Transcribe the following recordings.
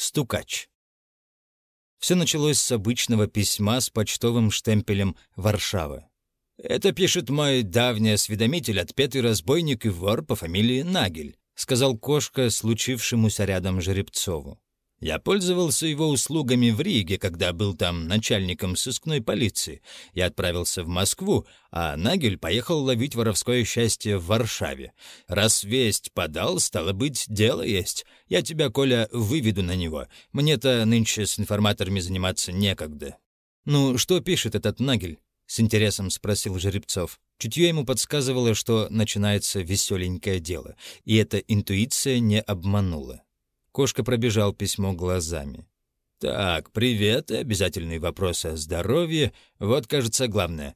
Стукач. Все началось с обычного письма с почтовым штемпелем «Варшава». «Это пишет мой давний осведомитель, отпетый разбойник и вор по фамилии Нагель», сказал Кошка случившемуся рядом Жеребцову. Я пользовался его услугами в Риге, когда был там начальником сыскной полиции. Я отправился в Москву, а Нагель поехал ловить воровское счастье в Варшаве. Раз весть подал, стало быть, дело есть. Я тебя, Коля, выведу на него. Мне-то нынче с информаторами заниматься некогда». «Ну, что пишет этот Нагель?» — с интересом спросил Жеребцов. Чутье ему подсказывало, что начинается веселенькое дело, и эта интуиция не обманула. Кошка пробежал письмо глазами. «Так, привет и обязательный вопрос о здоровье. Вот, кажется, главное.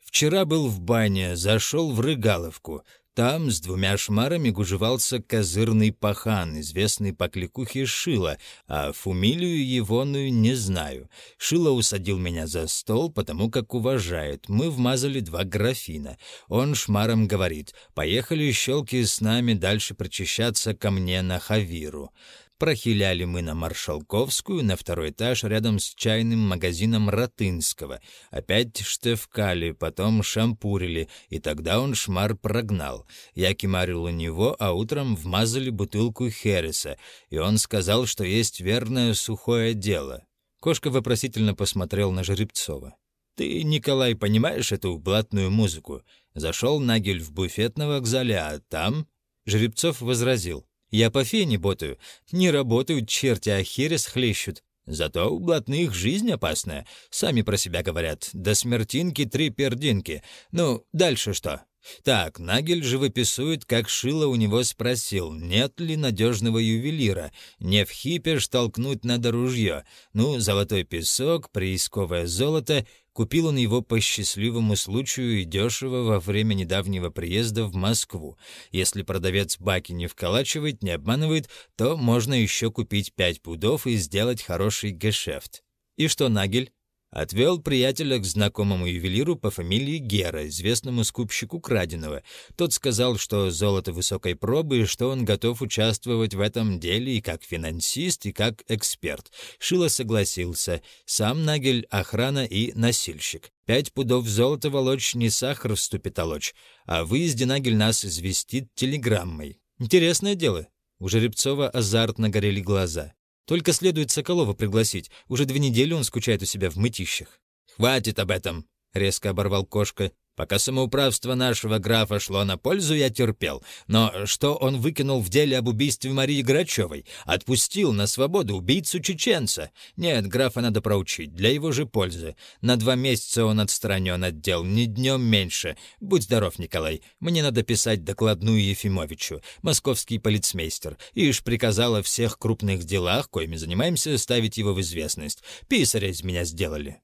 Вчера был в бане, зашел в Рыгаловку. Там с двумя шмарами гужевался козырный пахан, известный по кликухе Шила, а фамилию егоную не знаю. Шила усадил меня за стол, потому как уважает. Мы вмазали два графина. Он шмаром говорит, поехали щелки с нами дальше прочищаться ко мне на Хавиру. Прохиляли мы на Маршалковскую, на второй этаж, рядом с чайным магазином Ротынского. Опять штефкали, потом шампурили, и тогда он шмар прогнал. Я кемарил у него, а утром вмазали бутылку Хереса, и он сказал, что есть верное сухое дело. Кошка вопросительно посмотрел на Жеребцова. «Ты, Николай, понимаешь эту блатную музыку? Зашел Нагель в буфет на вокзале, а там...» Жеребцов возразил. Я по фене ботаю. Не работают черти, а херес хлещут. Зато у блатных жизнь опасная. Сами про себя говорят. До смертинки три пердинки. Ну, дальше что? Так, Нагель же выписывает, как Шило у него спросил, нет ли надежного ювелира. Не в хипеш толкнуть надо ружье. Ну, золотой песок, приисковое золото Купил он его по счастливому случаю и дешево во время недавнего приезда в Москву. Если продавец баки не вколачивает, не обманывает, то можно еще купить пять пудов и сделать хороший гешефт. И что, Нагель? Отвел приятеля к знакомому ювелиру по фамилии Гера, известному скупщику краденого. Тот сказал, что золото высокой пробы и что он готов участвовать в этом деле и как финансист, и как эксперт. Шило согласился. Сам Нагель, охрана и носильщик. Пять пудов золота волочь не сахар в ступе толочь, а выезде Нагель нас известит телеграммой. Интересное дело. У Жеребцова азартно горели глаза. Только следует Соколова пригласить. Уже две недели он скучает у себя в мытищах». «Хватит об этом!» — резко оборвал кошка. Пока самоуправство нашего графа шло на пользу, я терпел. Но что он выкинул в деле об убийстве Марии Грачевой? Отпустил на свободу убийцу-чеченца? Нет, графа надо проучить, для его же пользы. На два месяца он отстранен от дел, ни днем меньше. Будь здоров, Николай. Мне надо писать докладную Ефимовичу, московский полицмейстер. Ишь приказал о всех крупных делах, коими занимаемся, ставить его в известность. Писаря из меня сделали.